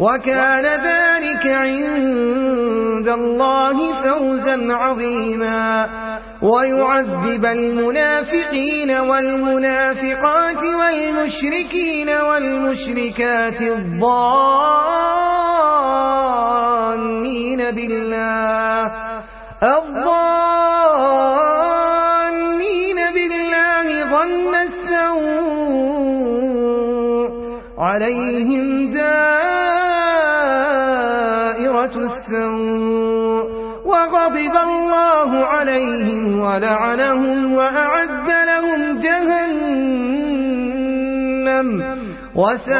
وكان ذلك عند الله فوزا عظيما. ويعذب المنافقين والمنافقات والمشركين والمشركات الظانين بالله. دائرة السوء وغضب الله عليهم ولعنهم وأعد لهم جهنم وساءت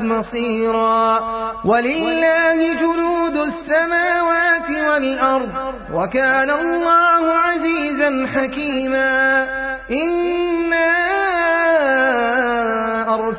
مصيرا ولله جنود السماوات والأرض وكان الله عزيزا حكيما إنا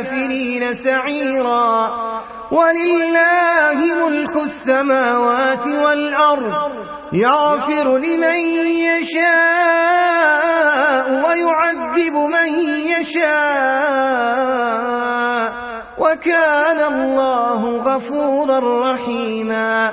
للكافرين سعيرا. ولله ملك السماوات والأرض. يغفر لمن يشاء ويعذب من يشاء. وكان الله غفورا رحيما.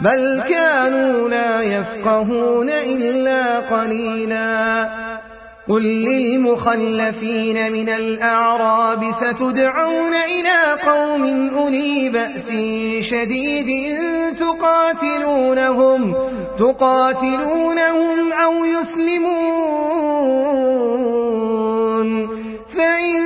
بل كانوا لا يفقهون إلا قليلا. قل للمخلفين من الأعراب ستدعون إلى قوم أولي بأس شديد تقاتلونهم تقاتلونهم أو يسلمون. فإن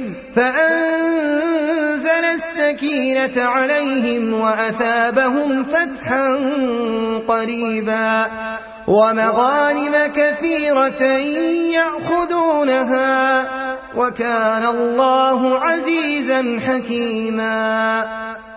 فأنزل السكينة عليهم وأثابهم فتحا قريبا ومغانم كثيرة يأخذونها وكان الله عزيزا حكيما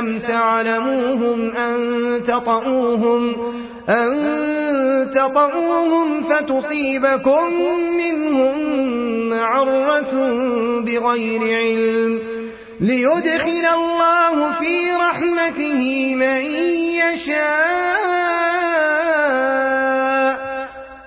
لم تعلموهم أن تطعوهم أن تطعوهم فتصيبكم منهم معرة بغير علم ليدخل الله في رحمته من يشاء